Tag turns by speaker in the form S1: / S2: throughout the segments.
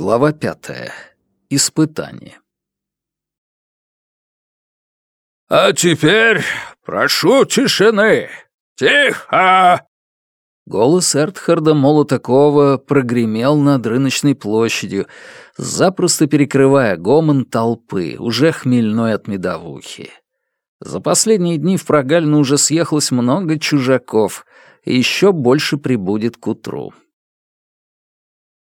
S1: Глава пятая. Испытание.
S2: «А теперь прошу тишины! Тихо!»
S1: Голос Эртхарда Молотакова прогремел над рыночной площадью, запросто перекрывая гомон толпы, уже хмельной от медовухи. За последние дни в прогалину уже съехалось много чужаков, и еще больше прибудет к утру.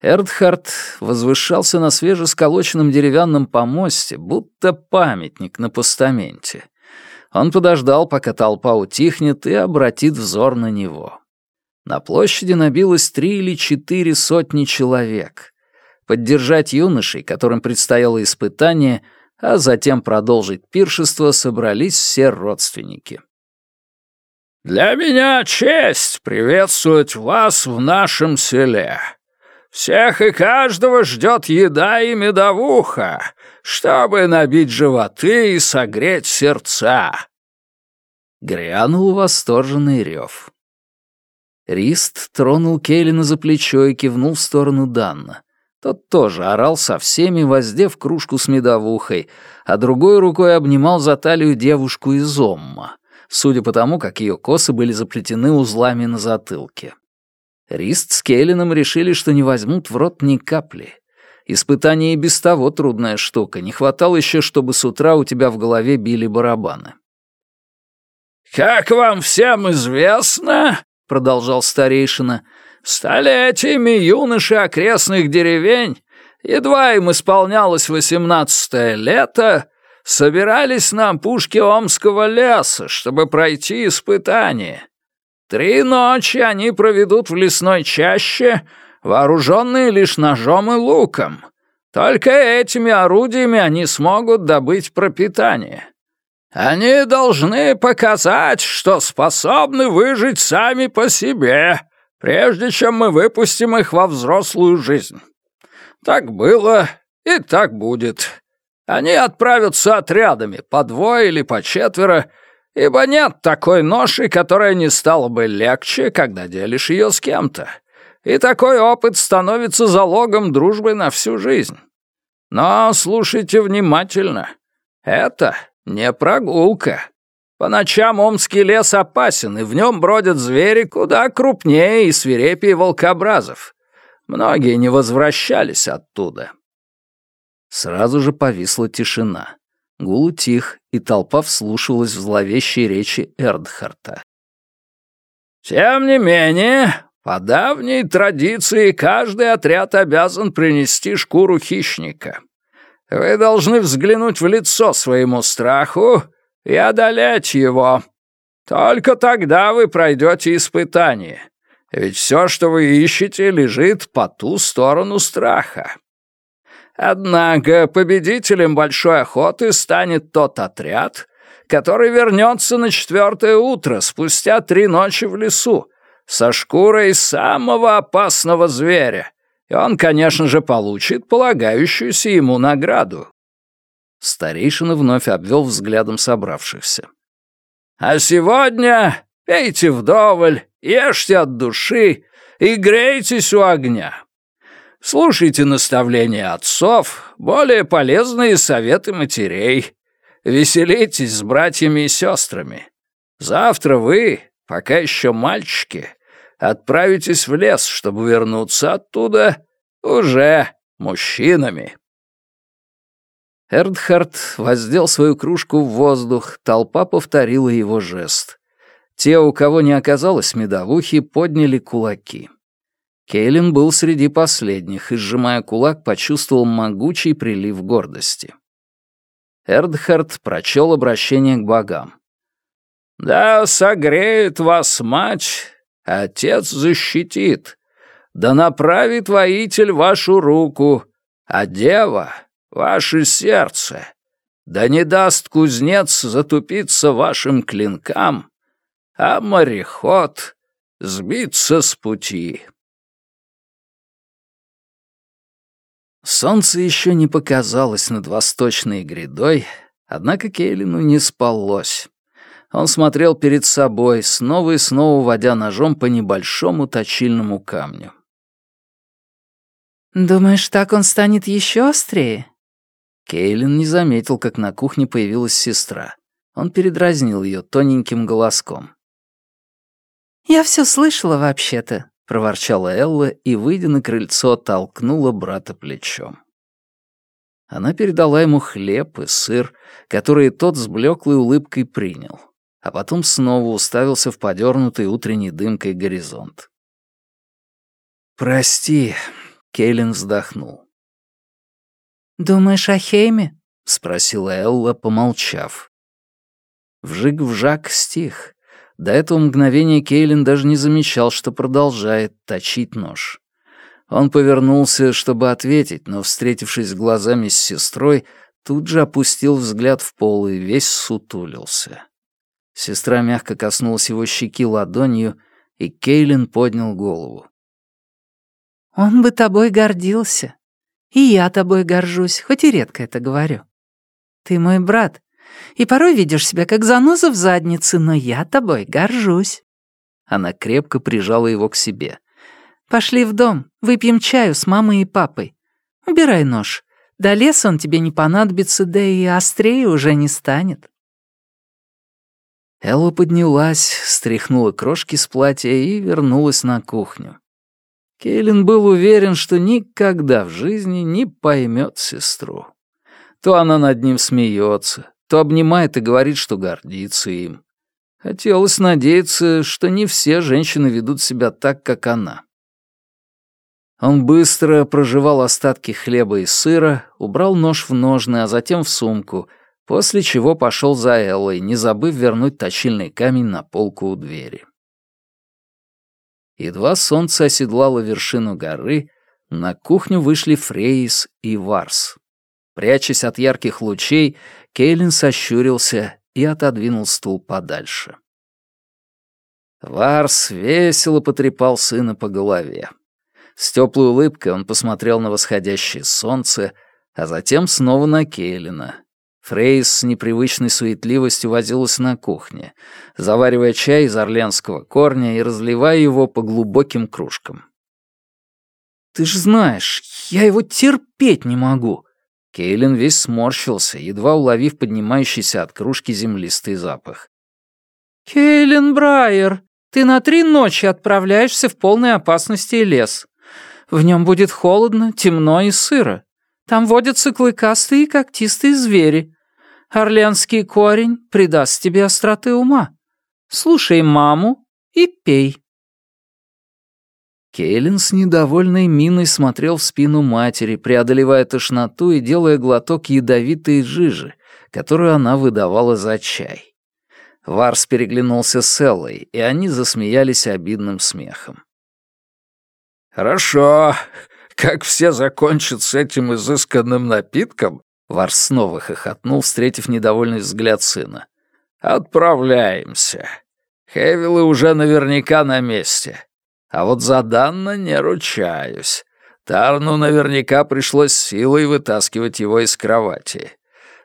S1: Эрдхард возвышался на свежесколоченном деревянном помосте, будто памятник на постаменте. Он подождал, пока толпа утихнет, и обратит взор на него. На площади набилось три или четыре сотни человек. Поддержать юношей, которым предстояло испытание, а затем продолжить пиршество, собрались все родственники.
S2: «Для меня честь приветствовать вас в нашем селе», всех и каждого ждет еда и медовуха, чтобы набить животы и согреть сердца.
S1: Грянул восторженный рев. Рист тронул Кейлина за плечо и кивнул в сторону Данна. Тот тоже орал со всеми, воздев кружку с медовухой, а другой рукой обнимал за талию девушку из Омма, судя по тому, как ее косы были заплетены узлами на затылке. Рист с Кейлином решили, что не возьмут в рот ни капли. Испытание и без того трудная штука. Не хватало еще, чтобы с утра у тебя в голове били барабаны.
S2: «Как вам всем известно, — продолжал старейшина, — столетиями юноши окрестных деревень, едва им исполнялось восемнадцатое лето, собирались на опушке Омского леса, чтобы пройти испытание. Три ночи они проведут в лесной чаще, вооруженные лишь ножом и луком. Только этими орудиями они смогут добыть пропитание. Они должны показать, что способны выжить сами по себе, прежде чем мы выпустим их во взрослую жизнь. Так было и так будет. Они отправятся отрядами, по двое или по четверо, ибо нет такой ноши, которая не стала бы легче, когда делишь ее с кем-то. И такой опыт становится залогом дружбы на всю жизнь. Но слушайте внимательно. Это не прогулка. По ночам Омский лес опасен, и в нем бродят звери куда крупнее и свирепее волкобразов. Многие не возвращались оттуда.
S1: Сразу же повисла тишина. Гул утих, и толпа вслушивалась в зловещие речи Эрдхарта.
S2: «Тем не менее, по давней традиции каждый отряд обязан принести шкуру хищника. Вы должны взглянуть в лицо своему страху и одолеть его. Только тогда вы пройдете испытание, ведь все, что вы ищете, лежит по ту сторону страха. Однако победителем большой охоты станет тот отряд, который вернется на четвертое утро спустя три ночи в лесу со шкурой самого опасного зверя, и он, конечно же, получит полагающуюся ему награду.
S1: Старейшина вновь обвел взглядом собравшихся.
S2: «А сегодня пейте вдоволь, ешьте от души и грейтесь у огня. Слушайте наставления отцов, более полезные советы матерей. Веселитесь с братьями и сестрами. Завтра вы, пока еще мальчики, отправитесь в лес, чтобы вернуться оттуда уже мужчинами.
S1: Эрдхард воздел свою кружку в воздух, толпа повторила его жест. Те, у кого не оказалось медовухи, подняли кулаки. Кейлин был среди последних и, сжимая кулак, почувствовал могучий прилив гордости. Эрдхард прочел обращение к богам.
S2: «Да согреет вас мать, отец защитит, да направит воитель вашу руку, а дева — ваше сердце, да не даст кузнец затупиться вашим клинкам, а мореход сбиться с пути».
S1: Солнце еще не показалось над восточной грядой, однако Кейлину не спалось. Он смотрел перед собой, снова и снова водя ножом по небольшому точильному камню.
S3: «Думаешь, так он станет еще острее?»
S1: Кейлин не заметил, как на кухне появилась сестра. Он передразнил ее тоненьким голоском.
S3: «Я все слышала вообще-то», — проворчала
S1: Элла и, выйдя на крыльцо, толкнула брата плечом. Она передала ему хлеб и сыр, которые тот с блеклой улыбкой принял, а потом снова уставился в подернутый утренней дымкой горизонт. «Прости», — Кейлин вздохнул.
S3: «Думаешь о Хейме?»
S1: — спросила Элла, помолчав. Вжик-вжак стих. До этого мгновения Кейлин даже не замечал, что продолжает точить нож. Он повернулся, чтобы ответить, но, встретившись глазами с сестрой, тут же опустил взгляд в пол и весь сутулился. Сестра мягко коснулась его щеки ладонью, и Кейлин поднял голову.
S3: «Он бы тобой гордился. И я тобой горжусь, хоть и редко это говорю. Ты мой брат, и порой видишь себя как заноза в заднице, но я тобой горжусь».
S1: Она крепко прижала его к себе.
S3: «Пошли в дом, выпьем чаю с мамой и папой. Убирай нож. До леса он тебе не понадобится, да и острее уже не станет».
S1: Элла поднялась, стряхнула крошки с платья и вернулась на кухню. Кейлин был уверен, что никогда в жизни не поймет сестру. То она над ним смеется, то обнимает и говорит, что гордится им. Хотелось надеяться, что не все женщины ведут себя так, как она. Он быстро прожевал остатки хлеба и сыра, убрал нож в ножны, а затем в сумку, после чего пошел за Эллой, не забыв вернуть точильный камень на полку у двери. Едва солнце оседлало вершину горы, на кухню вышли Фрейс и Варс. Прячась от ярких лучей, Кейлин сощурился и отодвинул стул подальше. Варс весело потрепал сына по голове. С теплой улыбкой он посмотрел на восходящее солнце, а затем снова на Кейлина. Фрейс с непривычной суетливостью возилась на кухне, заваривая чай из орлянского корня и разливая его по глубоким кружкам. «Ты ж знаешь, я его терпеть не могу!» Кейлин весь сморщился, едва уловив поднимающийся от кружки землистый запах.
S3: «Кейлин Брайер, ты на три ночи отправляешься в полной опасности лес. В нем будет холодно, темно и сыро. Там водятся клыкастые и когтистые звери. Орлеанский корень придаст тебе остроты ума. Слушай маму и пей».
S1: Кейлин с недовольной миной смотрел в спину матери, преодолевая тошноту и делая глоток ядовитой жижи, которую она выдавала за чай. Варс переглянулся с Эллой, и они засмеялись обидным смехом.
S2: «Хорошо. Как все закончат с этим изысканным напитком?»
S1: Варс снова хохотнул, встретив недовольный взгляд сына.
S2: «Отправляемся. Хевилы уже наверняка на месте. А вот за Данна не ручаюсь. Тарну наверняка пришлось силой вытаскивать его из кровати.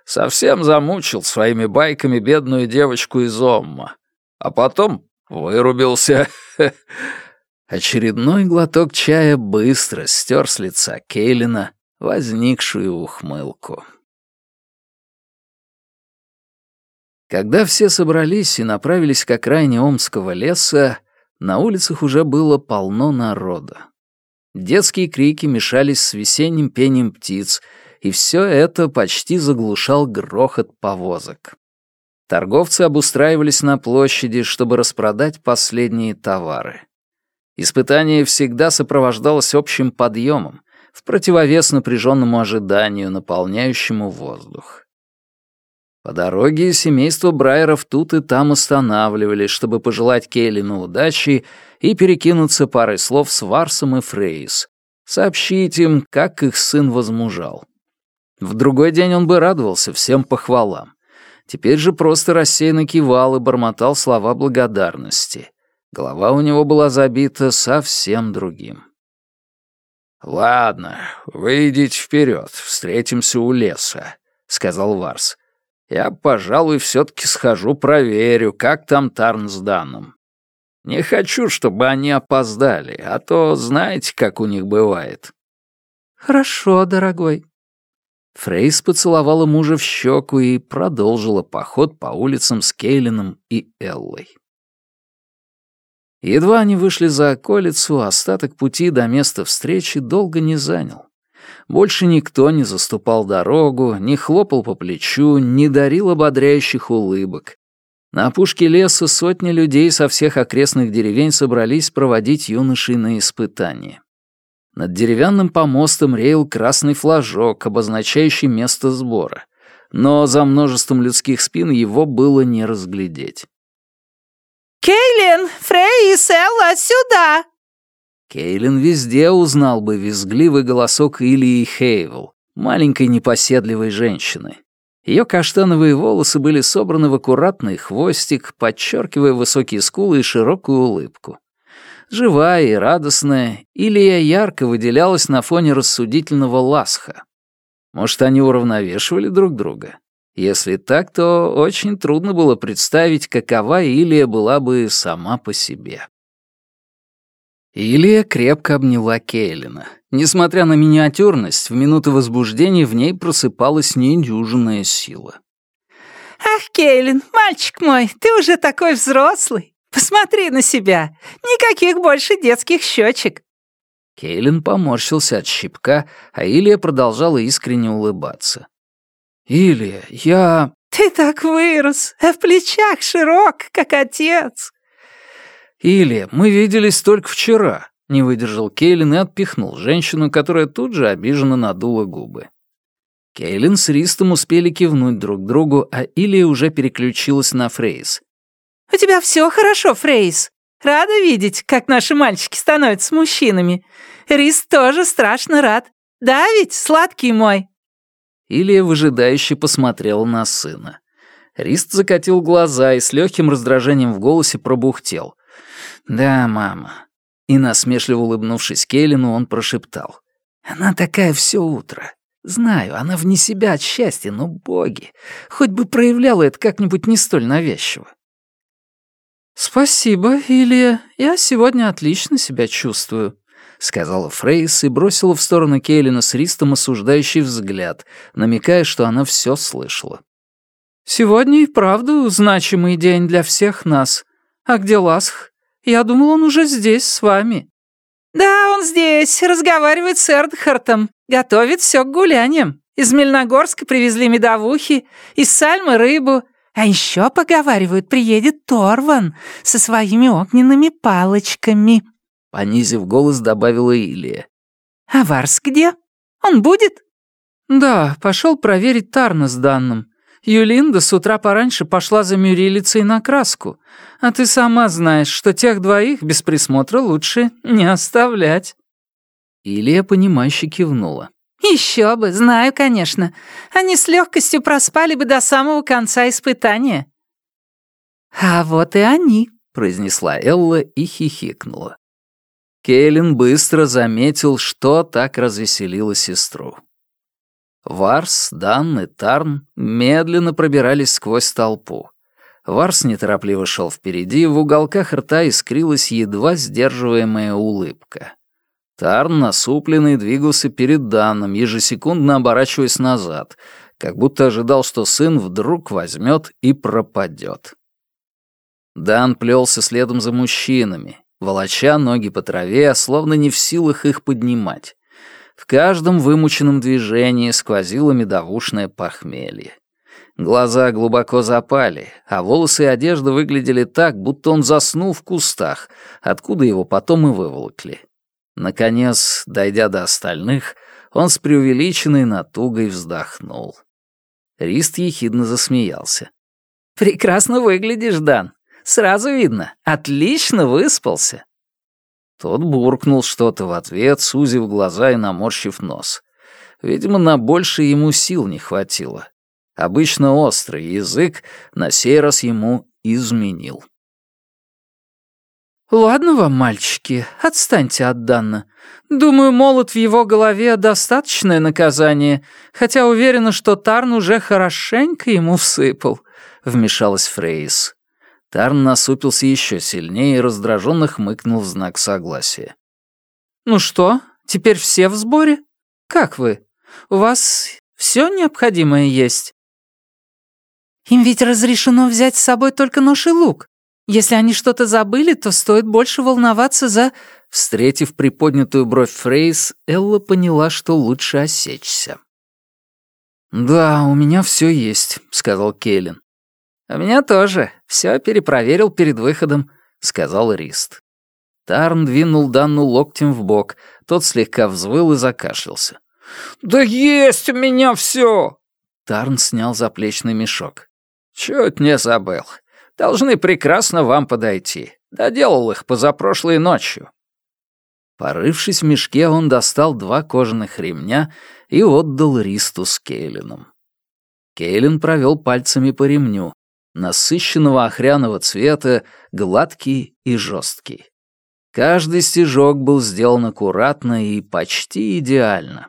S2: Совсем замучил своими байками бедную девочку из Омма. А потом вырубился.
S1: Очередной глоток чая быстро стер с лица Кейлина возникшую ухмылку. Когда все собрались и направились к окраине Омского леса, на улицах уже было полно народа. Детские крики мешались с весенним пением птиц, и все это почти заглушал грохот повозок. Торговцы обустраивались на площади, чтобы распродать последние товары. Испытание всегда сопровождалось общим подъемом, в противовес напряженному ожиданию, наполняющему воздух. По дороге семейство Брайеров тут и там останавливались, чтобы пожелать Кейлину удачи и перекинуться парой слов с Варсом и Фрейс, сообщить им, как их сын возмужал. В другой день он бы радовался всем похвалам. Теперь же просто рассеянно кивал и бормотал слова благодарности. Голова у него была забита совсем другим.
S2: «Ладно, вы идите вперед, встретимся у леса», — сказал Варс. Я, пожалуй, все-таки схожу проверю, как там Тарн с Даном. Не хочу, чтобы они опоздали, а то знаете, как у них бывает.
S3: «Хорошо, дорогой».
S1: Фрейс поцеловала мужа в щеку и продолжила поход по улицам с Кейлином и Эллой. Едва они вышли за околицу, остаток пути до места встречи долго не занял. Больше никто не заступал дорогу, не хлопал по плечу, не дарил ободряющих улыбок. На опушке леса сотни людей со всех окрестных деревень собрались проводить юношей на испытание. Над деревянным помостом реял красный флажок, обозначающий место сбора. Но за множеством людских спин его было не разглядеть.
S4: «Кейлин, Фрей и Селла, сюда!»
S1: Кейлин везде узнал бы визгливый голосок Илии Хейвел, маленькой непоседливой женщины. Ее каштановые волосы были собраны в аккуратный хвостик, подчеркивая высокие скулы и широкую улыбку. Живая и радостная, Илья ярко выделялась на фоне рассудительного ласха. Может, они уравновешивали друг друга? Если так, то очень трудно было представить, какова Илия была бы сама по себе. Илия крепко обняла Кейлина. Несмотря на миниатюрность, в минуты возбуждения в ней просыпалась недюжинная сила.
S4: «Ах, Кейлин, мальчик мой, ты уже такой взрослый. Посмотри на себя. Никаких больше детских щечек».
S1: Кейлин поморщился от щипка, а Илия продолжала искренне улыбаться. «Илья, я...»
S4: «Ты так вырос, а в плечах широк, как отец».
S1: «Илья, мы виделись только вчера», — не выдержал Кейлин и отпихнул женщину, которая тут же обиженно надула губы. Кейлин с Ристом успели кивнуть друг другу, а Илья уже переключилась на Фрейс.
S4: «У тебя все хорошо, Фрейс. Рада видеть, как наши мальчики становятся мужчинами. Рист тоже страшно рад. Да ведь, сладкий мой?»
S1: Илья выжидающе посмотрел на сына. Рист закатил глаза и с легким раздражением в голосе пробухтел. «Да, мама». И, насмешливо улыбнувшись Келлину, он прошептал. «Она такая все утро. Знаю, она вне себя от счастья, но боги, хоть бы проявляла это как-нибудь не столь навязчиво».
S3: «Спасибо, Илья. Я сегодня отлично себя чувствую», — сказала Фрейс и бросила в сторону Кейлина с Ристом осуждающий взгляд, намекая, что она все слышала. «Сегодня и правда значимый день для всех нас. А где Ласх? Я думал, он уже здесь, с вами».
S4: «Да, он здесь, разговаривает с Эрдхартом, готовит все к гуляниям. Из Мельногорска привезли медовухи, из Сальмы рыбу, а еще, поговаривают, приедет Торван со своими огненными палочками».
S1: Понизив голос, добавила Илия.
S4: «А Варс где? Он будет?»
S3: «Да, пошел проверить Тарна с данным. Юлинда с утра пораньше пошла за Мюрилицей на краску. А ты сама знаешь, что тех двоих без присмотра лучше не оставлять».
S1: Илия, понимающе кивнула.
S4: «Еще бы, знаю, конечно. Они с легкостью проспали бы до самого конца испытания». «А вот и они», — произнесла Элла и хихикнула.
S1: Кейлин быстро заметил, что так развеселило сестру. Варс, Дан и Тарн медленно пробирались сквозь толпу. Варс неторопливо шел впереди, в уголках рта искрилась едва сдерживаемая улыбка. Тарн, насупленный, двигался перед Даном, ежесекундно оборачиваясь назад, как будто ожидал, что сын вдруг возьмет и пропадет. Дан плелся следом за мужчинами, волоча ноги по траве, словно не в силах их поднимать. В каждом вымученном движении сквозило медовушное похмелье. Глаза глубоко запали, а волосы и одежда выглядели так, будто он заснул в кустах, откуда его потом и выволокли. Наконец, дойдя до остальных, он с преувеличенной натугой вздохнул. Рист ехидно засмеялся. «Прекрасно выглядишь, Дан. Сразу видно, отлично выспался». Тот буркнул что-то в ответ, сузив глаза и наморщив нос. Видимо, на больше ему сил не хватило. Обычно острый язык на сей раз ему изменил.
S3: «Ладно вам, мальчики, отстаньте от Данна. Думаю, молот в его голове — достаточное наказание, хотя уверена, что Тарн уже хорошенько ему всыпал», — вмешалась Фрейс. Тарн насупился еще сильнее и раздраженно хмыкнул в знак согласия. «Ну что, теперь все в сборе? Как вы? У вас все необходимое есть?»
S4: «Им ведь разрешено взять с собой только нож и лук. Если они что-то забыли, то стоит больше волноваться за...»
S1: Встретив приподнятую бровь Фрейс, Элла поняла, что лучше осечься. «Да, у меня все есть», — сказал Кейлин. «У меня тоже. Все перепроверил перед выходом», — сказал Рист. Тарн двинул Данну локтем в бок, тот слегка взвыл и закашлялся.
S2: «Да есть у меня все!»
S1: Тарн снял заплечный мешок.
S2: «Чуть не забыл. Должны прекрасно вам подойти. Доделал их позапрошлой ночью».
S1: Порывшись в мешке, он достал два кожаных ремня и отдал Ристу с Кейлином. Кейлин провел пальцами по ремню, насыщенного охряного цвета, гладкий и жесткий. Каждый стежок был сделан аккуратно и почти идеально.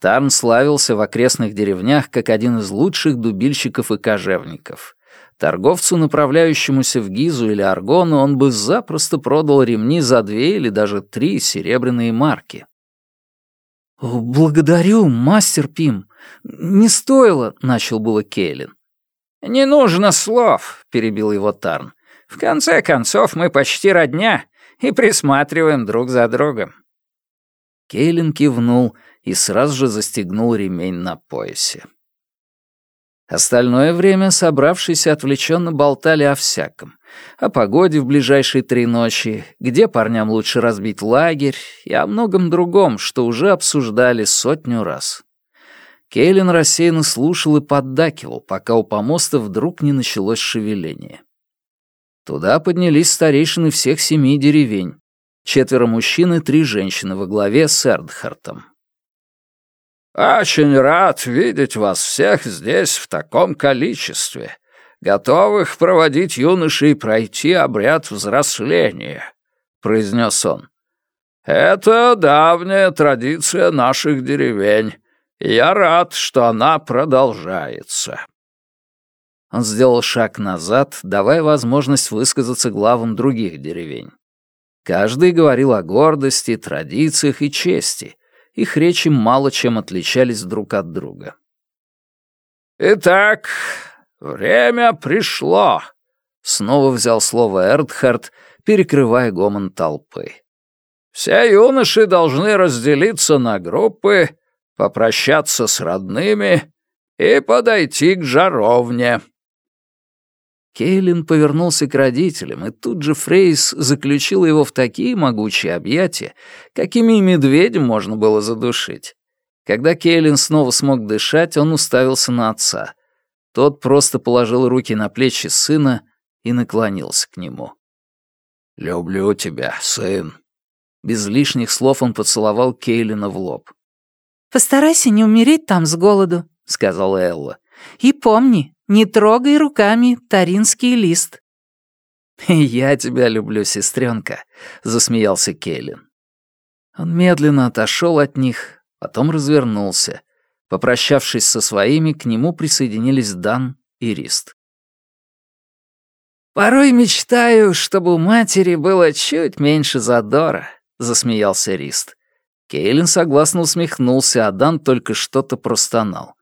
S1: Тарн славился в окрестных деревнях как один из лучших дубильщиков и кожевников. Торговцу, направляющемуся в Гизу или Аргону, он бы запросто продал ремни за две или даже три серебряные марки. «Благодарю, мастер Пим. Не стоило», — начал было Кейлин.
S2: «Не нужно слов», — перебил его Тарн. «В конце концов, мы почти родня и присматриваем друг за другом».
S1: Кейлин кивнул и сразу же застегнул ремень на поясе. Остальное время собравшиеся отвлеченно болтали о всяком. О погоде в ближайшие три ночи, где парням лучше разбить лагерь и о многом другом, что уже обсуждали сотню раз. Кейлин рассеянно слушал и поддакивал, пока у помоста вдруг не началось шевеление. Туда поднялись старейшины всех семи деревень. Четверо мужчин и три женщины во главе с Эрдхартом.
S2: «Очень рад видеть вас всех здесь в таком количестве, готовых проводить юношей и пройти обряд взросления», — произнес он. «Это давняя традиция наших деревень, я рад, что она продолжается».
S1: Он сделал шаг назад, давая возможность высказаться главам других деревень. Каждый говорил о гордости, традициях и чести — их речи мало чем отличались друг от друга.
S2: «Итак, время пришло», — снова взял слово Эрдхард, перекрывая гомон толпы. «Все юноши должны разделиться на группы, попрощаться с родными и подойти к жаровне».
S1: Кейлин повернулся к родителям, и тут же Фрейс заключил его в такие могучие объятия, какими и медведя можно было задушить. Когда Кейлин снова смог дышать, он уставился на отца. Тот просто положил руки на плечи сына и наклонился к нему.
S2: «Люблю тебя, сын».
S1: Без лишних слов он поцеловал Кейлина в лоб.
S4: «Постарайся не умереть там с голоду», — сказала Элла. «И помни, не трогай руками таринский лист».
S1: «Я тебя люблю, сестренка», — засмеялся Кейлин. Он медленно отошел от них, потом развернулся. Попрощавшись со своими, к нему присоединились Дан и Рист. «Порой мечтаю, чтобы у матери было чуть меньше задора», — засмеялся Рист. Кейлин согласно усмехнулся, а Дан только что-то простонал.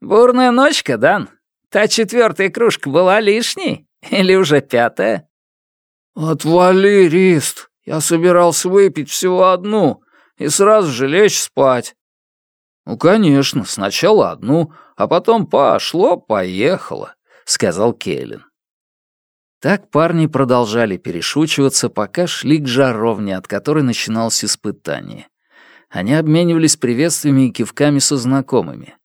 S1: «Бурная ночка, Дан. Та четвертая кружка была лишней? Или уже пятая?»
S2: «Отвали, Рист. Я собирался выпить всего одну и сразу же лечь спать».
S1: «Ну, конечно, сначала одну, а потом пошло-поехало», — сказал Кейлин. Так парни продолжали перешучиваться, пока шли к жаровне, от которой начиналось испытание. Они обменивались приветствиями и кивками со знакомыми.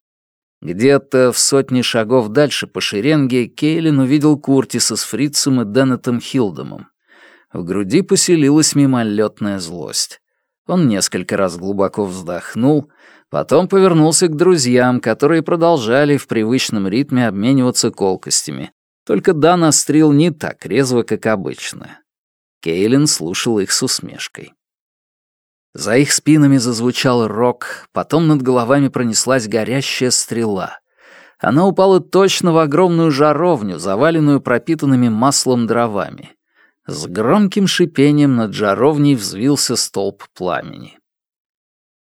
S1: Где-то в сотне шагов дальше по шеренге Кейлин увидел Куртиса с Фрицем и Деннетом Хилдомом. В груди поселилась мимолетная злость. Он несколько раз глубоко вздохнул, потом повернулся к друзьям, которые продолжали в привычном ритме обмениваться колкостями. Только Дан острил не так резво, как обычно. Кейлин слушал их с усмешкой. За их спинами зазвучал рок, потом над головами пронеслась горящая стрела. Она упала точно в огромную жаровню, заваленную пропитанными маслом дровами. С громким шипением над жаровней взвился столб пламени.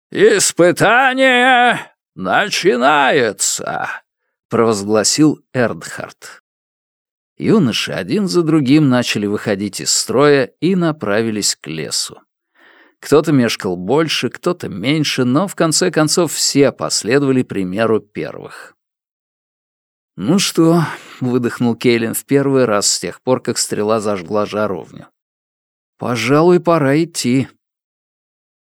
S2: «Испытание начинается!» — провозгласил Эрдхард.
S1: Юноши один за другим начали выходить из строя и направились к лесу. Кто-то мешкал больше, кто-то меньше, но в конце концов все последовали примеру первых. «Ну что?» — выдохнул Кейлин в первый раз с тех пор, как стрела зажгла жаровню. «Пожалуй, пора идти».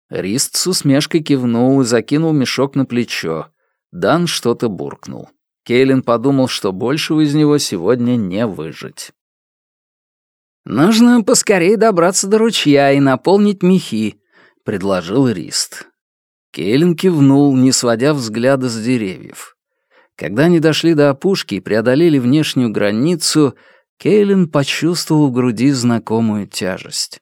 S1: Рист с усмешкой кивнул и закинул мешок на плечо. Дан что-то буркнул. Кейлин подумал, что большего из него сегодня не выжить. «Нужно поскорее добраться до ручья и наполнить мехи», — предложил Рист. Кейлин кивнул, не сводя взгляда с деревьев. Когда они дошли до опушки и преодолели внешнюю границу, Кейлин почувствовал в груди знакомую тяжесть.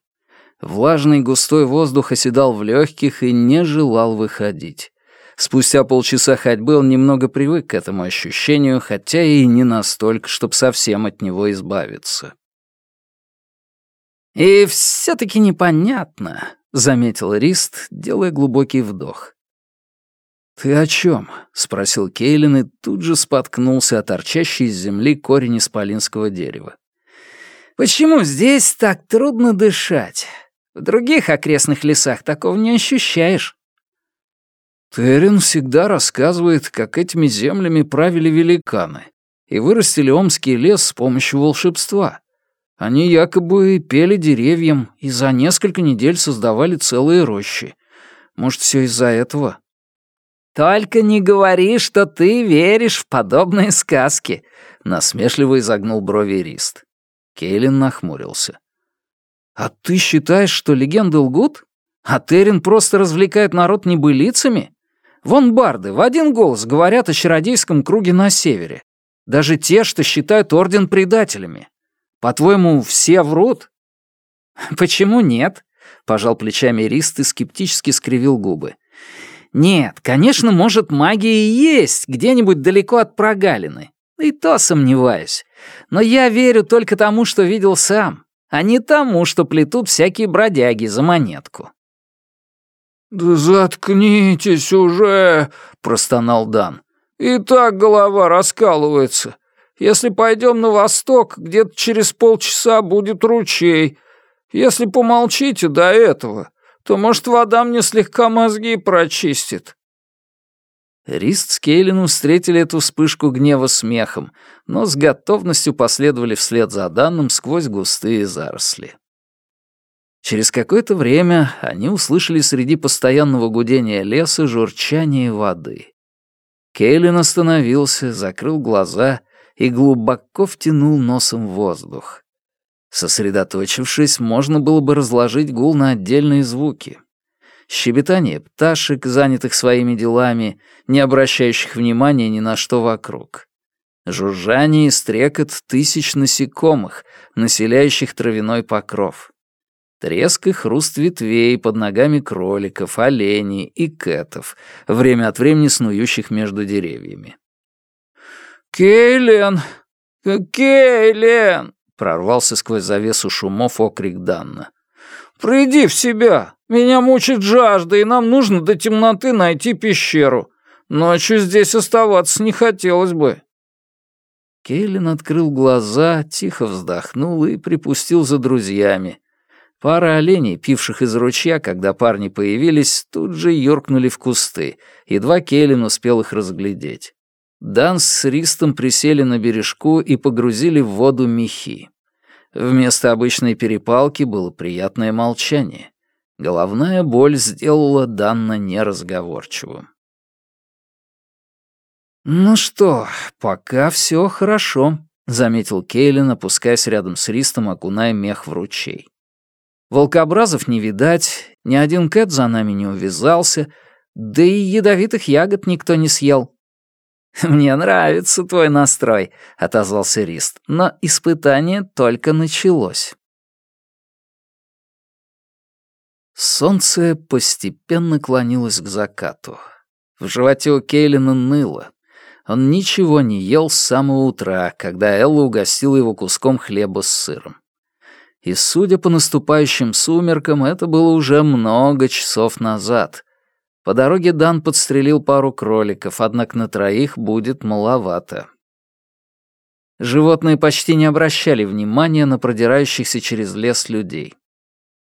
S1: Влажный густой воздух оседал в легких и не желал выходить. Спустя полчаса ходьбы он немного привык к этому ощущению, хотя и не настолько, чтобы совсем от него избавиться. «И все-таки непонятно», — заметил Рист, делая глубокий вдох. «Ты о чем?» — спросил Кейлин и тут же споткнулся от торчащей из земли корень исполинского дерева.
S4: «Почему здесь так трудно дышать? В других окрестных лесах такого не ощущаешь».
S1: Терен всегда рассказывает, как этими землями правили великаны и вырастили Омский лес с помощью волшебства. Они якобы пели деревьям и за несколько недель создавали целые рощи. Может, все из-за этого?
S4: «Только не говори, что ты веришь в подобные сказки», — насмешливо изогнул брови Рист.
S1: Кейлин нахмурился. «А ты считаешь, что легенды лгут? А Терен просто развлекает народ небылицами? Вон барды в один голос говорят о чародейском круге на севере. Даже те, что считают Орден предателями. По-твоему, все врут?»
S4: «Почему нет?» — пожал плечами Рист и скептически скривил губы. «Нет, конечно, может, магия и есть где-нибудь далеко от прогалины. И то сомневаюсь. Но я верю только тому, что видел сам, а не тому, что плетут всякие бродяги за монетку».
S2: «Да заткнитесь уже!» — простонал Дан. «И так голова раскалывается. Если пойдем на восток, где-то через полчаса будет ручей. Если помолчите до этого, то, может, вода мне слегка мозги прочистит».
S1: Рист с Кейлином встретили эту вспышку гнева смехом, но с готовностью последовали вслед за Данным сквозь густые заросли. Через какое-то время они услышали среди постоянного гудения леса журчание воды. Кейлин остановился, закрыл глаза и глубоко втянул носом воздух. Сосредоточившись, можно было бы разложить гул на отдельные звуки. Щебетание пташек, занятых своими делами, не обращающих внимания ни на что вокруг. Жужжание и стрекот тысяч насекомых, населяющих травяной покров. Треск и хруст ветвей под ногами кроликов, оленей и кэтов, время от времени снующих между деревьями.
S2: «Кейлен! Кейлен!» — прорвался сквозь завесу шумов окрик Данна. «Приди в себя! Меня мучит жажда, и нам нужно до темноты найти пещеру. Ночью здесь оставаться не хотелось бы».
S1: Кейлин открыл глаза, тихо вздохнул и припустил за друзьями, Пара оленей, пивших из ручья, когда парни появились, тут же юркнули в кусты. Едва Келлен успел их разглядеть. Дан с Ристом присели на бережку и погрузили в воду мехи. Вместо обычной перепалки было приятное молчание. Головная боль сделала Данна неразговорчивым. «Ну что, пока все хорошо», — заметил Кейлин, опускаясь рядом с Ристом, окуная мех в ручей. Волкообразов не видать, ни один кэт за нами не увязался, да и ядовитых ягод никто не съел.
S4: «Мне нравится твой настрой», — отозвался Рист, «но испытание только началось».
S1: Солнце постепенно клонилось к закату. В животе у Кейлина ныло. Он ничего не ел с самого утра, когда Элла угостила его куском хлеба с сыром и, судя по наступающим сумеркам, это было уже много часов назад. По дороге Дан подстрелил пару кроликов, однако на троих будет маловато. Животные почти не обращали внимания на продирающихся через лес людей.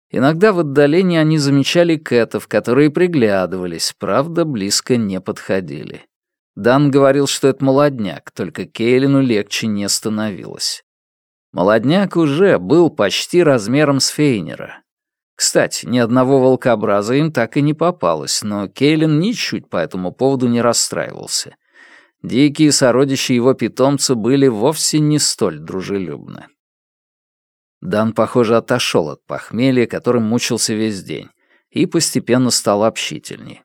S1: Иногда в отдалении они замечали кэтов, которые приглядывались, правда, близко не подходили. Дан говорил, что это молодняк, только Кейлину легче не становилось. Молодняк уже был почти размером с Фейнера. Кстати, ни одного волкообраза им так и не попалось, но Кейлин ничуть по этому поводу не расстраивался. Дикие сородичи его питомца были вовсе не столь дружелюбны. Дан, похоже, отошел от похмелья, которым мучился весь день, и постепенно стал общительней.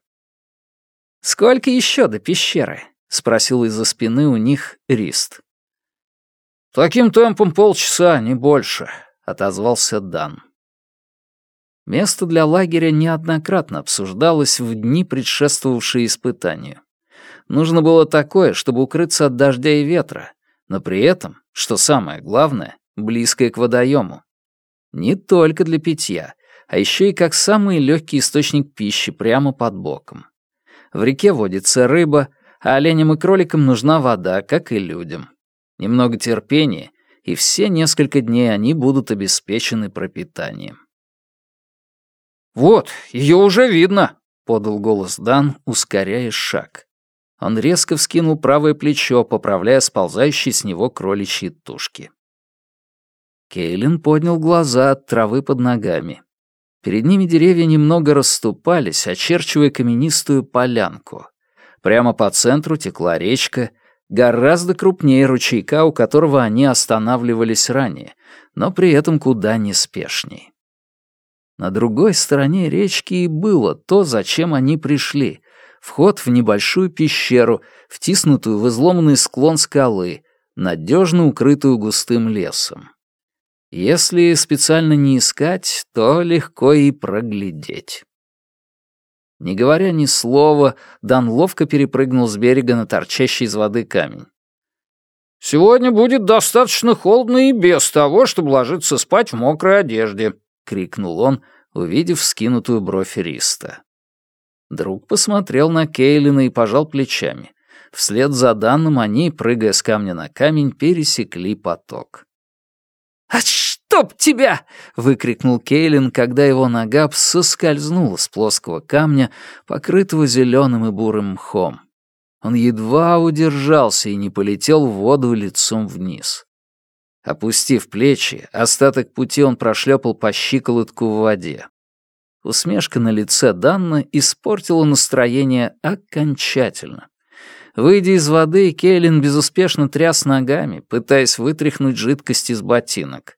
S3: «Сколько еще до пещеры?» — спросил из-за спины у них Рист.
S2: «Таким темпом полчаса, не больше», — отозвался Дан.
S1: Место для лагеря неоднократно обсуждалось в дни, предшествовавшие испытанию. Нужно было такое, чтобы укрыться от дождя и ветра, но при этом, что самое главное, близкое к водоему. Не только для питья, а еще и как самый легкий источник пищи прямо под боком. В реке водится рыба, а оленям и кроликам нужна вода, как и людям. Немного терпения, и все несколько дней они будут обеспечены пропитанием.
S2: «Вот, ее уже видно», — подал голос Дан, ускоряя шаг.
S1: Он резко вскинул правое плечо, поправляя сползающие с него кроличьи тушки. Кейлин поднял глаза от травы под ногами. Перед ними деревья немного расступались, очерчивая каменистую полянку. Прямо по центру текла речка, гораздо крупнее ручейка, у которого они останавливались ранее, но при этом куда неспешней. На другой стороне речки и было то, зачем они пришли. Вход в небольшую пещеру, втиснутую в изломанный склон скалы, надежно укрытую густым лесом. Если специально не искать, то легко и проглядеть. Не говоря ни слова, Дан ловко перепрыгнул с берега на торчащий из воды камень.
S2: «Сегодня будет достаточно холодно и без того, чтобы ложиться спать в мокрой одежде», — крикнул он, увидев скинутую бровь Риста.
S1: Друг посмотрел на Кейлина и пожал плечами. Вслед за данным они, прыгая с камня на камень, пересекли поток.
S3: «А чтоб тебя!» — выкрикнул Кейлин, когда его нога соскользнула с плоского камня, покрытого зеленым и бурым мхом.
S1: Он едва удержался и не полетел в воду лицом вниз. Опустив плечи, остаток пути он прошлепал по щиколотку в воде. Усмешка на лице Данна испортила настроение окончательно. Выйдя из воды, Кейлин безуспешно тряс ногами, пытаясь вытряхнуть жидкость из ботинок.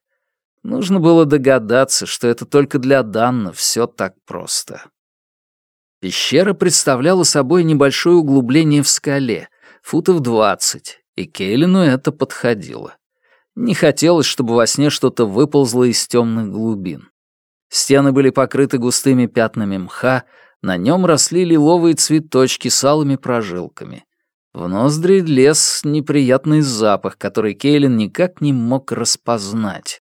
S1: Нужно было догадаться, что это только для Данна все так просто. Пещера представляла собой небольшое углубление в скале, футов двадцать, и Кейлину это подходило. Не хотелось, чтобы во сне что-то выползло из темных глубин. Стены были покрыты густыми пятнами мха, на нем росли лиловые цветочки с алыми прожилками. В ноздри лез неприятный запах, который Кейлин никак не мог распознать.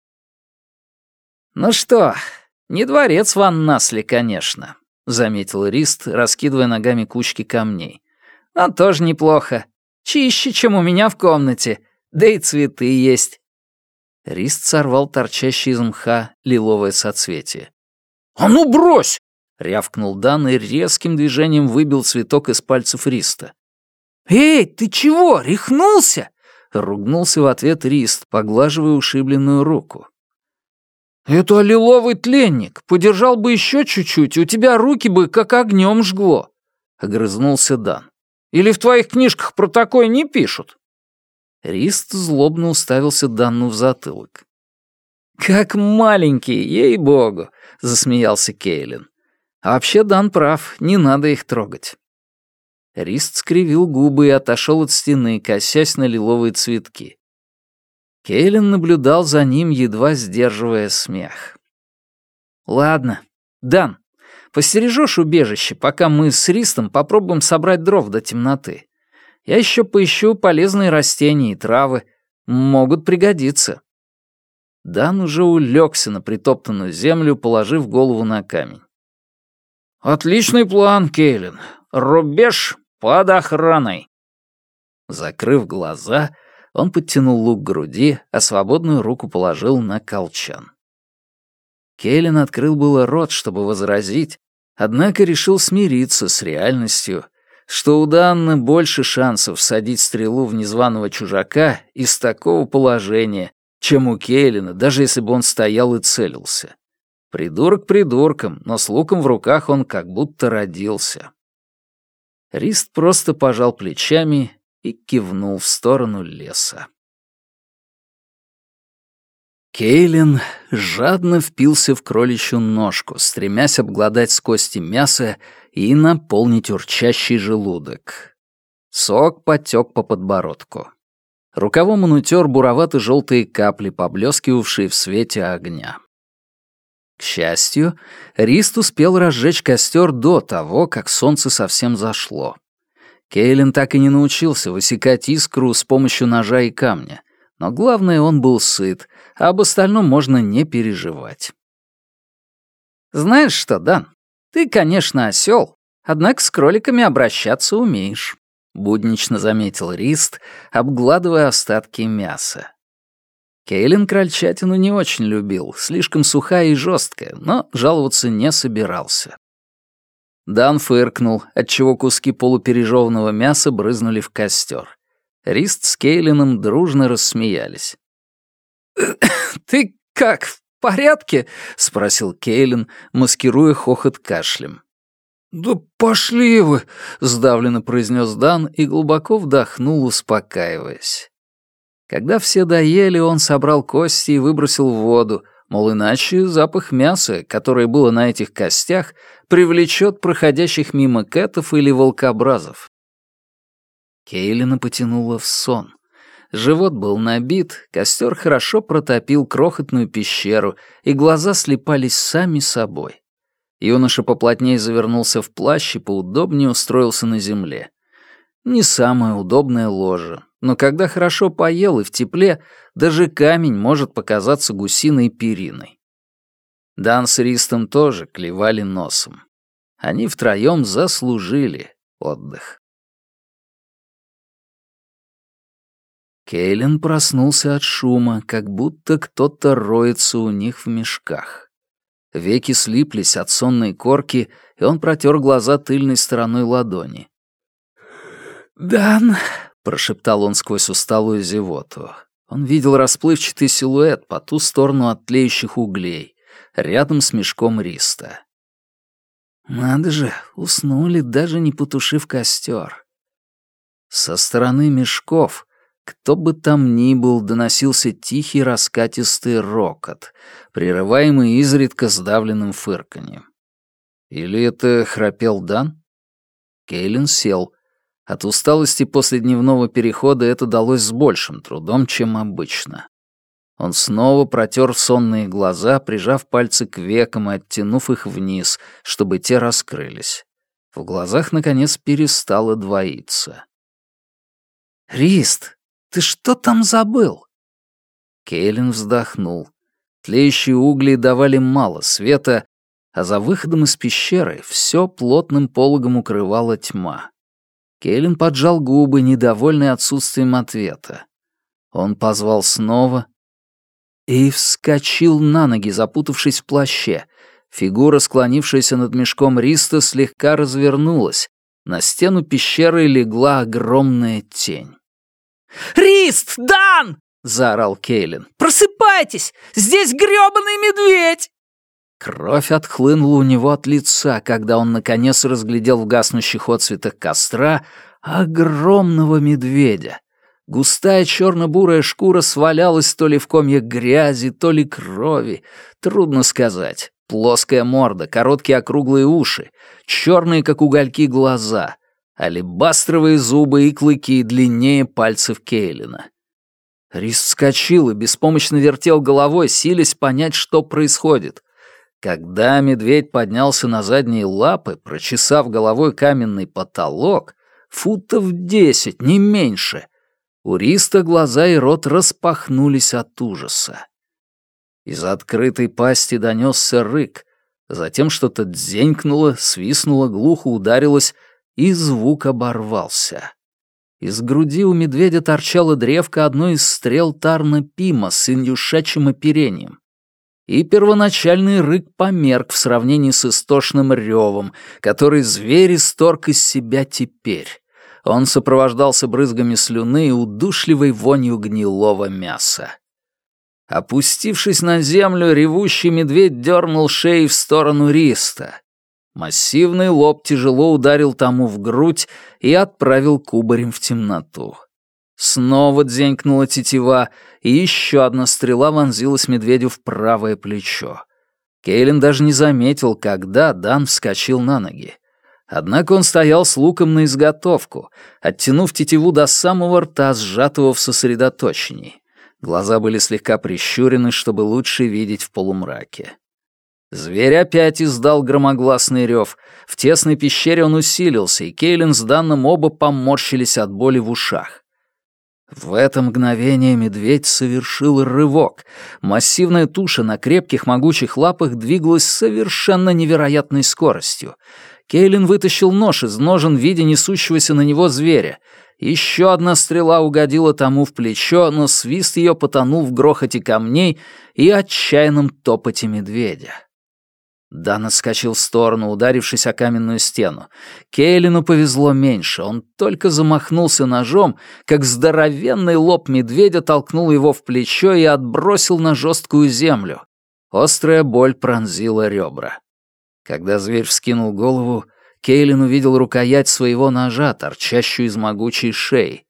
S1: «Ну что, не дворец Ван Насли, конечно», — заметил Рист, раскидывая ногами кучки камней. «Но тоже неплохо. Чище, чем у меня в комнате. Да и цветы есть. Рист сорвал торчащий из мха лиловое соцветие.
S2: «А ну брось!»
S1: — рявкнул Дан и резким движением выбил цветок из пальцев Риста.
S3: «Эй, ты чего, рехнулся?»
S1: — ругнулся в ответ Рист, поглаживая ушибленную руку.
S2: «Это лиловый тленник. Подержал бы еще чуть-чуть, у тебя руки бы как огнем жгло», — огрызнулся Дан. «Или в твоих книжках про такое не пишут?»
S1: Рист злобно уставился Данну в затылок. «Как маленький, ей-богу!» — засмеялся Кейлин. «А вообще Дан прав, не надо их трогать». Рист скривил губы и отошел от стены, косясь на лиловые цветки. Кейлин наблюдал за ним, едва сдерживая смех. «Ладно, Дан, постережешь убежище, пока мы с Ристом попробуем собрать дров до темноты. Я еще поищу полезные растения и травы. Могут пригодиться». Дан уже улегся на притоптанную землю, положив голову на камень. «Отличный план, Кейлин. Рубеж под охраной». Закрыв глаза, он подтянул лук к груди, а свободную руку положил на колчан. Кейлин открыл было рот, чтобы возразить, однако решил смириться с реальностью, что у Данны больше шансов всадить стрелу в незваного чужака из такого положения, чем у Кейлина, даже если бы он стоял и целился. Придурок придурком, но с луком в руках он как будто родился. Рист просто пожал плечами и кивнул в сторону леса. Кейлин жадно впился в кроличью ножку, стремясь обглодать с кости мясо и наполнить урчащий желудок. Сок потек по подбородку. Рукавом он утер буровато-желтые капли, поблескивавшие в свете огня. К счастью, Рист успел разжечь костер до того, как солнце совсем зашло. Кейлин так и не научился высекать искру с помощью ножа и камня, но главное, он был сыт, а об остальном можно не переживать. «Знаешь что, Дан, ты, конечно, осел, однако с кроликами обращаться умеешь», — буднично заметил Рист, обгладывая остатки мяса. Кейлин крольчатину не очень любил, слишком сухая и жесткая, но жаловаться не собирался. Дан фыркнул, отчего куски полупережеванного мяса брызнули в костер. Рист с Кейлином дружно рассмеялись. «Ты как, порядке?» — спросил Кейлин, маскируя хохот кашлем. «Да пошли вы!» — сдавленно произнес Дан и глубоко вдохнул, успокаиваясь. Когда все доели, он собрал кости и выбросил в воду, мол, иначе запах мяса, которое было на этих костях, привлечет проходящих мимо кэтов или волкобразов. Кейлина потянула в сон. Живот был набит, костер хорошо протопил крохотную пещеру, и глаза слепались сами собой. Юноша поплотнее завернулся в плащ и поудобнее устроился на земле. Не самое удобное ложе, но когда хорошо поел и в тепле, даже камень может показаться гусиной периной. Дан с Ристом тоже клевали носом. Они втроем заслужили отдых. Кейлин проснулся от шума, как будто кто-то роется у них в мешках. Веки слиплись от сонной корки, и он протер глаза тыльной стороной ладони.
S3: «Дан!»
S1: — прошептал он сквозь усталую зевоту. Он видел расплывчатый силуэт по ту сторону от тлеющих углей, рядом с мешком риста. Надо же, уснули, даже не потушив костер. Со стороны мешков кто бы там ни был, доносился тихий раскатистый рокот, прерываемый изредка сдавленным фырканьем. Или это храпел Дан? Кейлин сел. От усталости после дневного перехода это далось с большим трудом, чем обычно. Он снова протер сонные глаза, прижав пальцы к векам и оттянув их вниз, чтобы те раскрылись. В глазах, наконец, перестало двоиться. «Рист!» Ты что там забыл?» Кейлин вздохнул. Тлеющие угли давали мало света, а за выходом из пещеры все плотным пологом укрывала тьма. Кейлин поджал губы, недовольный отсутствием ответа. Он позвал снова и вскочил на ноги, запутавшись в плаще. Фигура, склонившаяся над мешком риста, слегка развернулась. На стену пещеры легла огромная тень.
S4: «Рист! Дан!» — заорал Кейлин. «Просыпайтесь! Здесь грёбаный медведь!»
S1: Кровь отхлынула у него от лица, когда он наконец разглядел в гаснущих отцветах костра огромного медведя. Густая черно-бурая шкура свалялась то ли в комьях грязи, то ли крови. Трудно сказать. Плоская морда, короткие округлые уши, черные, как угольки, глаза алебастровые зубы и клыки длиннее пальцев Кейлина. Рис вскочил и беспомощно вертел головой, силясь понять, что происходит. Когда медведь поднялся на задние лапы, прочесав головой каменный потолок, футов десять, не меньше, у Риста глаза и рот распахнулись от ужаса. Из открытой пасти донесся рык. Затем что-то дзенькнуло, свистнуло, глухо ударилось, и звук оборвался. Из груди у медведя торчала древка одной из стрел Тарна Пима с индюшачьим оперением. И первоначальный рык померк в сравнении с истошным ревом, который зверь исторг из себя теперь. Он сопровождался брызгами слюны и удушливой вонью гнилого мяса. Опустившись на землю, ревущий медведь дернул шеей в сторону Риста. Массивный лоб тяжело ударил тому в грудь и отправил кубарем в темноту. Снова дзенькнула тетива, и еще одна стрела вонзилась медведю в правое плечо. Кейлин даже не заметил, когда Дан вскочил на ноги. Однако он стоял с луком на изготовку, оттянув тетиву до самого рта, сжатого в сосредоточении. Глаза были слегка прищурены, чтобы лучше видеть в полумраке. Зверь опять издал громогласный рев. В тесной пещере он усилился, и Кейлин с Данным оба поморщились от боли в ушах. В это мгновение медведь совершил рывок. Массивная туша на крепких могучих лапах двигалась с совершенно невероятной скоростью. Кейлин вытащил нож из ножен в виде несущегося на него зверя — еще одна стрела угодила тому в плечо, но свист ее потонул в грохоте камней и отчаянном топоте медведя. Дан отскочил в сторону, ударившись о каменную стену. Кейлину повезло меньше. Он только замахнулся ножом, как здоровенный лоб медведя толкнул его в плечо и отбросил на жесткую землю. Острая боль пронзила ребра. Когда зверь вскинул голову, Кейлин увидел рукоять своего ножа, торчащую из могучей шеи.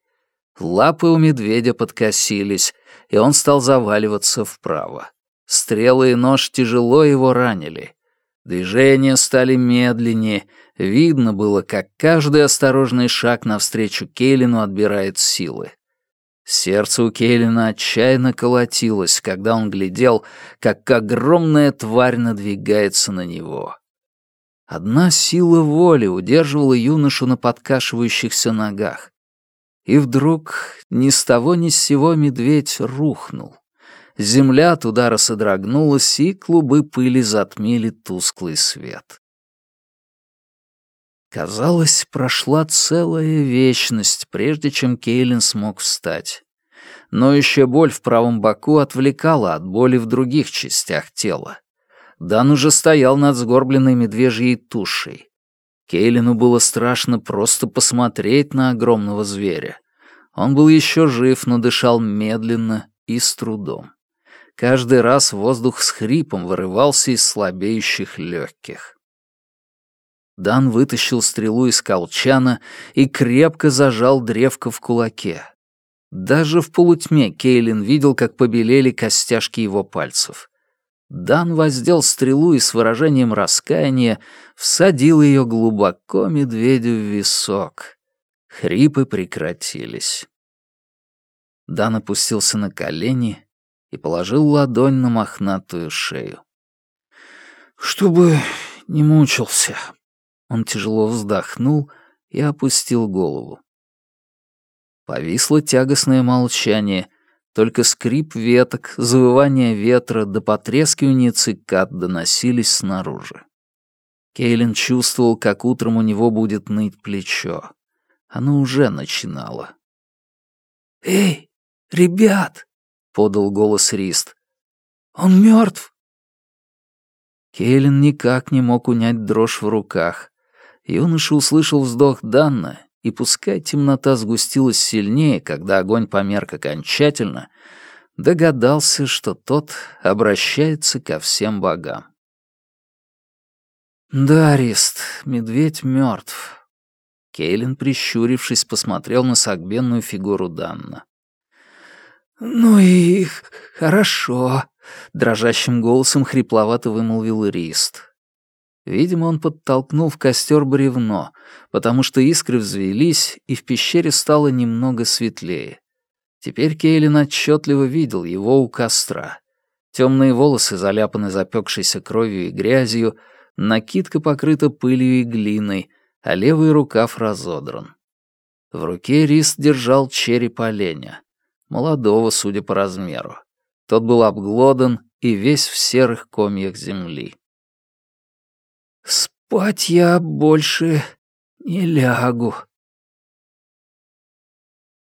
S1: Лапы у медведя подкосились, и он стал заваливаться вправо. Стрелы и нож тяжело его ранили. Движения стали медленнее, видно было, как каждый осторожный шаг навстречу Кейлину отбирает силы. Сердце у Кейлина отчаянно колотилось, когда он глядел, как огромная тварь надвигается на него. Одна сила воли удерживала юношу на подкашивающихся ногах. И вдруг ни с того ни с сего медведь рухнул. Земля от удара содрогнулась, и клубы пыли затмили тусклый свет. Казалось, прошла целая вечность, прежде чем Кейлин смог встать. Но еще боль в правом боку отвлекала от боли в других частях тела. Дан уже стоял над сгорбленной медвежьей тушей. Кейлину было страшно просто посмотреть на огромного зверя. Он был еще жив, но дышал медленно и с трудом. Каждый раз воздух с хрипом вырывался из слабеющих легких. Дан вытащил стрелу из колчана и крепко зажал древко в кулаке. Даже в полутьме Кейлин видел, как побелели костяшки его пальцев. Дан воздел стрелу и с выражением раскаяния всадил ее глубоко медведю в висок. Хрипы прекратились. Дан опустился на колени и положил ладонь на мохнатую шею. «Чтобы не мучился». Он тяжело вздохнул и опустил голову. Повисло тягостное молчание — только скрип веток, завывание ветра до потрескивания цикад доносились снаружи. Кейлин чувствовал, как утром у него будет ныть плечо. Оно уже начинало. «Эй, ребят!» — подал голос Рист. «Он мертв!» Кейлин никак не мог унять дрожь в руках. Юноша услышал вздох Данна и пускай темнота сгустилась сильнее, когда огонь померк окончательно, догадался, что тот обращается ко всем богам. «Да, Рист, медведь мертв. Кейлин, прищурившись, посмотрел на согбенную фигуру Данна. «Ну и хорошо», — дрожащим голосом хрипловато вымолвил Рист. Видимо, он подтолкнул в костер бревно, потому что искры взвелись, и в пещере стало немного светлее. Теперь Кейлин отчетливо видел его у костра. Темные волосы заляпаны запекшейся кровью и грязью, накидка покрыта пылью и глиной, а левый рукав разодран. В руке Рист держал череп оленя, молодого, судя по размеру. Тот был обглодан и весь в серых комьях земли. «Спать я больше не лягу»,